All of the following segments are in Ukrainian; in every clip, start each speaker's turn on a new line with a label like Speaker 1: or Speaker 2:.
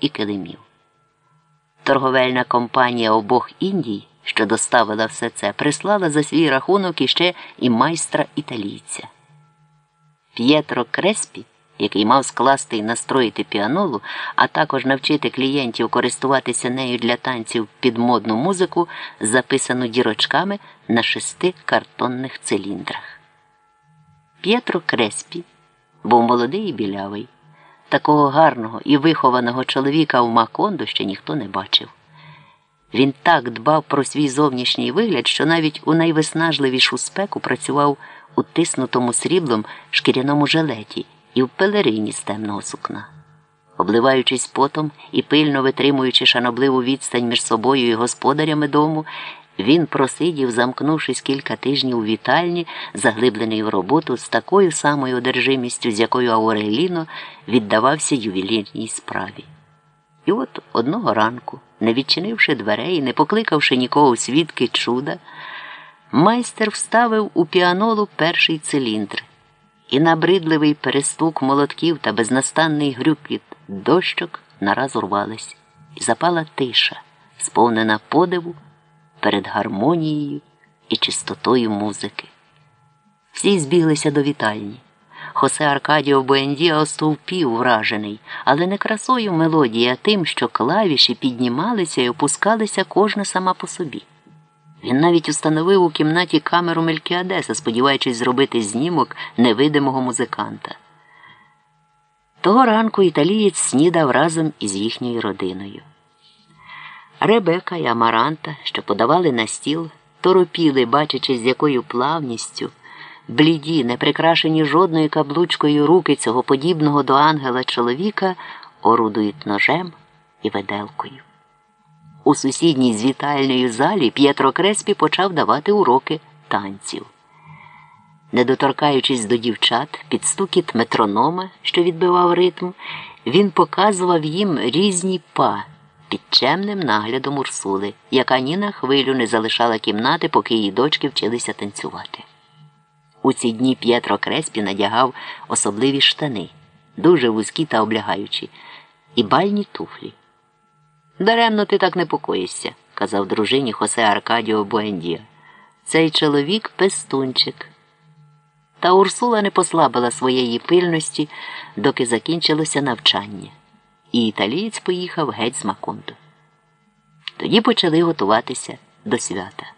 Speaker 1: і килимів. Торговельна компанія обох Індій, що доставила все це, прислала за свій рахунок іще і майстра італійця. П'єтро Креспі, який мав скласти і настроїти піанолу, а також навчити клієнтів користуватися нею для танців під модну музику, записану дірочками на шести картонних циліндрах. П'єтро Креспі був молодий і білявий. Такого гарного і вихованого чоловіка в Макондо ще ніхто не бачив. Він так дбав про свій зовнішній вигляд, що навіть у найвиснажливішу спеку працював у тиснутому сріблом шкіряному жилеті і в пелерині з темного сукна. Обливаючись потом і пильно витримуючи шанобливу відстань між собою і господарями дому, він просидів, замкнувшись кілька тижнів у вітальні, заглиблений в роботу з такою самою одержимістю, з якою Ауреліно віддавався ювелірній справі. І от одного ранку, не відчинивши дверей, не покликавши нікого свідки чуда, майстер вставив у піанолу перший циліндр, і набридливий перестук молотків та безнастанний грюкіт дощок нараз урвались, і запала тиша, сповнена подиву перед гармонією і чистотою музики. Всі збіглися до вітальні. Хосе Аркадіо Буендіа остовпів вражений, але не красою мелодії, а тим, що клавіші піднімалися і опускалися кожна сама по собі. Він навіть установив у кімнаті камеру Мелькіадеса, сподіваючись зробити знімок невидимого музиканта. Того ранку італієць снідав разом із їхньою родиною. Ребека і Амаранта, що подавали на стіл, торопіли, бачачи, з якою плавністю, бліді, не прикрашені жодною каблучкою руки цього подібного до ангела чоловіка, орудують ножем і веделкою. У сусідній з вітальною залі П'єтро Креспі почав давати уроки танців. Не доторкаючись до дівчат, під стукіт метронома, що відбивав ритм, він показував їм різні па під чемним наглядом Урсули, яка ні на хвилю не залишала кімнати, поки її дочки вчилися танцювати. У ці дні П'єтро Креспі надягав особливі штани, дуже вузькі та облягаючі, і бальні туфлі. Даремно ти так непокоїшся, казав дружині Хосе Аркадіо Буендія. Цей чоловік пестунчик. Та Урсула не послабила своєї пильності, доки закінчилося навчання, і італієць поїхав геть з Макондо. Тоді почали готуватися до свята.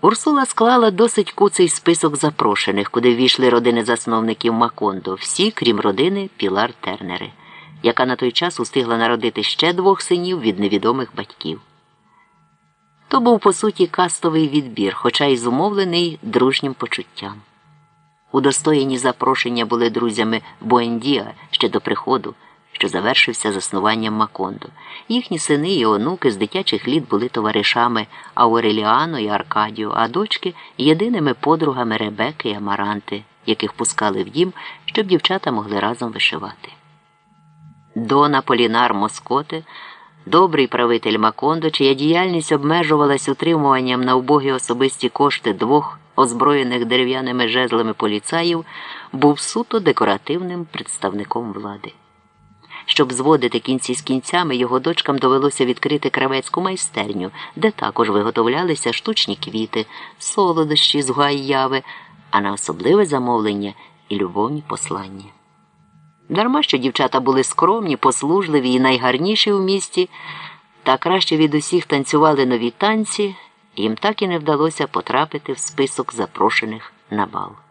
Speaker 1: Урсула склала досить куций список запрошених, куди ввійшли родини засновників Макондо, всі, крім родини Пілар Тернери, яка на той час устигла народити ще двох синів від невідомих батьків. То був, по суті, кастовий відбір, хоча й зумовлений дружнім почуттям. Удостоєні запрошення були друзями Буендіа ще до приходу, що завершився заснуванням Макондо. Їхні сини і онуки з дитячих літ були товаришами Ауреліано і Аркадіо, а дочки єдиними подругами Ребеки і Амаранти, яких пускали в дім, щоб дівчата могли разом вишивати. Дона Полінар Москоте добрий правитель Макондо, чия діяльність обмежувалась утримуванням на убогі особисті кошти двох озброєних дерев'яними жезлами поліцаїв, був суто декоративним представником влади. Щоб зводити кінці з кінцями, його дочкам довелося відкрити кравецьку майстерню, де також виготовлялися штучні квіти, солодощі з гуаяви, а на особливе замовлення і любовні послання. Дарма що дівчата були скромні, послужливі і найгарніші у місті, та краще від усіх танцювали нові танці, їм так і не вдалося потрапити в список запрошених на бал.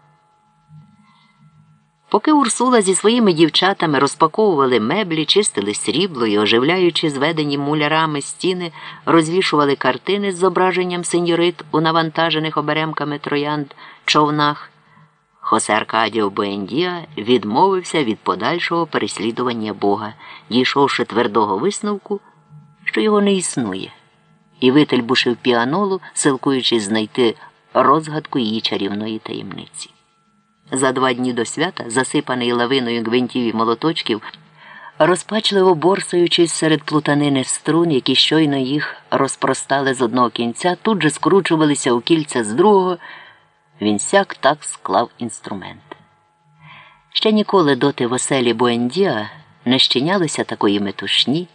Speaker 1: Поки Урсула зі своїми дівчатами розпаковували меблі, чистили срібло і, оживляючи зведені мулярами стіни, розвішували картини з зображенням сеньорит у навантажених оберемками троянд човнах. Хосе Аркадіо Буендіа відмовився від подальшого переслідування Бога, дійшовши твердого висновку, що його не існує, і вительбушив піанолу, силкуючись знайти розгадку її чарівної таємниці. За два дні до свята, засипаний лавиною гвинтів і молоточків, розпачливо борсаючись серед плутанини струн, які щойно їх розпростали з одного кінця, тут же скручувалися у кільця з другого. Він сяк так склав інструмент. Ще ніколи доти в оселі Буендіа не щинялося такої метушні.